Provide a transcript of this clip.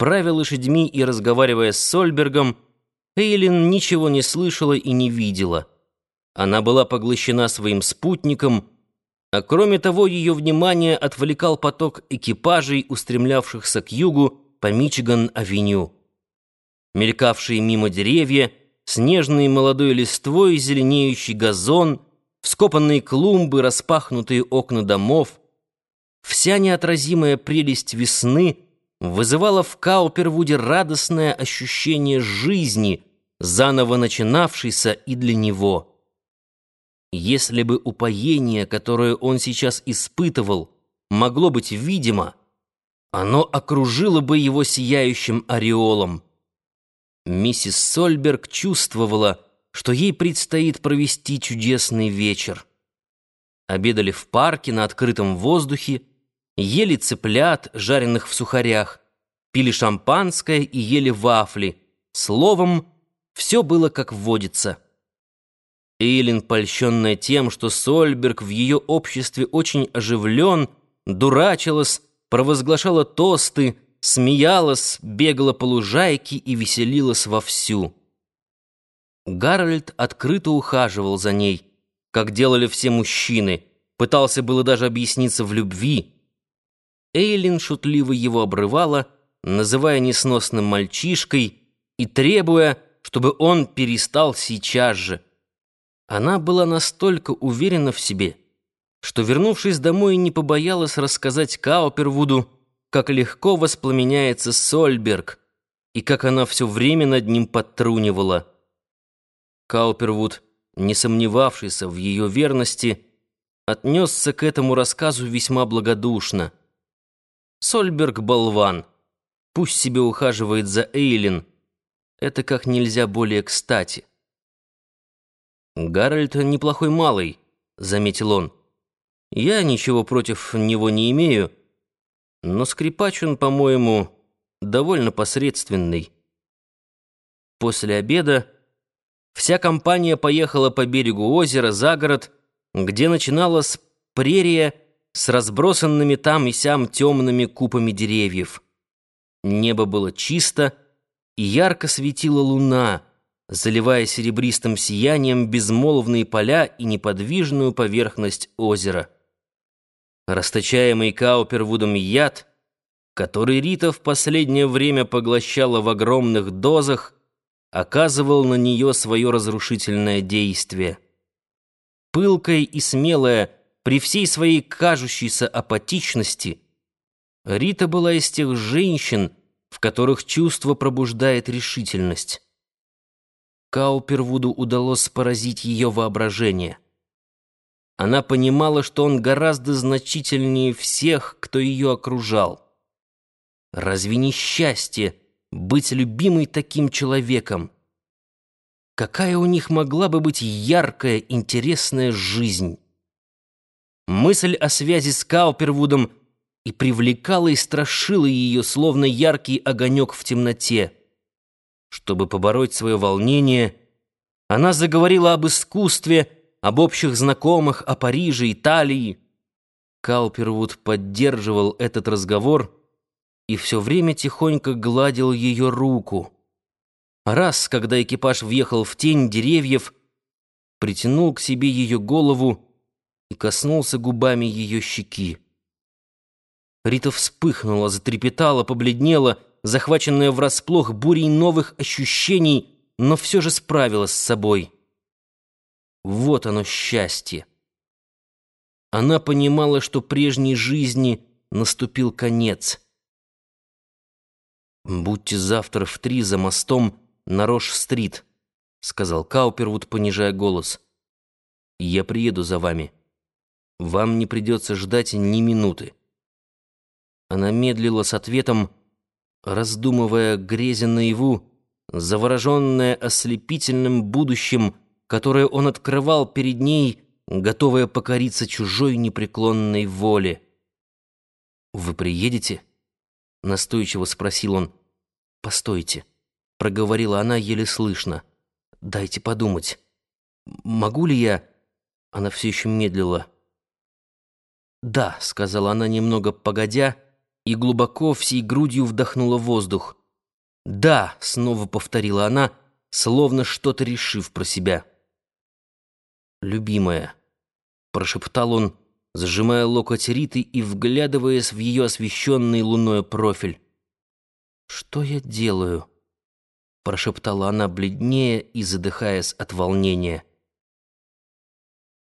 правя лошадьми и разговаривая с Сольбергом, Эйлин ничего не слышала и не видела. Она была поглощена своим спутником, а кроме того ее внимание отвлекал поток экипажей, устремлявшихся к югу по Мичиган-авеню. Мелькавшие мимо деревья, снежные молодой листвой зеленеющий газон, вскопанные клумбы, распахнутые окна домов, вся неотразимая прелесть весны вызывала в Каупервуде радостное ощущение жизни, заново начинавшейся и для него. Если бы упоение, которое он сейчас испытывал, могло быть видимо, оно окружило бы его сияющим ореолом. Миссис Сольберг чувствовала, что ей предстоит провести чудесный вечер. Обедали в парке на открытом воздухе, ели цыплят, жареных в сухарях, пили шампанское и ели вафли. Словом, все было как водится. Эйлин, польщенная тем, что Сольберг в ее обществе очень оживлен, дурачилась, провозглашала тосты, смеялась, бегала по лужайке и веселилась вовсю. Гарольд открыто ухаживал за ней, как делали все мужчины, пытался было даже объясниться в любви. Эйлин шутливо его обрывала, называя несносным мальчишкой и требуя, чтобы он перестал сейчас же. Она была настолько уверена в себе, что, вернувшись домой, не побоялась рассказать Каупервуду, как легко воспламеняется Сольберг и как она все время над ним подтрунивала. Каупервуд, не сомневавшийся в ее верности, отнесся к этому рассказу весьма благодушно. Сольберг — болван. Пусть себе ухаживает за Эйлин. Это как нельзя более кстати. «Гарольд неплохой малый», — заметил он. «Я ничего против него не имею, но скрипач он, по-моему, довольно посредственный». После обеда вся компания поехала по берегу озера за город, где начиналась прерия с разбросанными там и сям темными купами деревьев. Небо было чисто, и ярко светила луна — заливая серебристым сиянием безмолвные поля и неподвижную поверхность озера. Расточаемый Каупервудом яд, который Рита в последнее время поглощала в огромных дозах, оказывал на нее свое разрушительное действие. Пылкая и смелая, при всей своей кажущейся апатичности, Рита была из тех женщин, в которых чувство пробуждает решительность. Каупервуду удалось поразить ее воображение. Она понимала, что он гораздо значительнее всех, кто ее окружал. Разве не счастье быть любимой таким человеком? Какая у них могла бы быть яркая, интересная жизнь? Мысль о связи с Каупервудом и привлекала и страшила ее, словно яркий огонек в темноте. Чтобы побороть свое волнение, она заговорила об искусстве, об общих знакомых, о Париже, Италии. Каупервуд поддерживал этот разговор и все время тихонько гладил ее руку. Раз, когда экипаж въехал в тень деревьев, притянул к себе ее голову и коснулся губами ее щеки. Рита вспыхнула, затрепетала, побледнела — захваченная врасплох бурей новых ощущений, но все же справилась с собой. Вот оно счастье. Она понимала, что прежней жизни наступил конец. «Будьте завтра в три за мостом на Рош-стрит», — сказал Каупервуд, понижая голос. «Я приеду за вами. Вам не придется ждать ни минуты». Она медлила с ответом, — раздумывая грезя наяву, завороженная ослепительным будущим, которое он открывал перед ней, готовая покориться чужой непреклонной воле. «Вы приедете?» — настойчиво спросил он. «Постойте», — проговорила она еле слышно. «Дайте подумать. Могу ли я...» Она все еще медлила. «Да», — сказала она немного погодя, — и глубоко всей грудью вдохнула воздух. «Да», — снова повторила она, словно что-то решив про себя. «Любимая», — прошептал он, сжимая локоть Риты и вглядываясь в ее освещенный луной профиль. «Что я делаю?» — прошептала она бледнее и задыхаясь от волнения.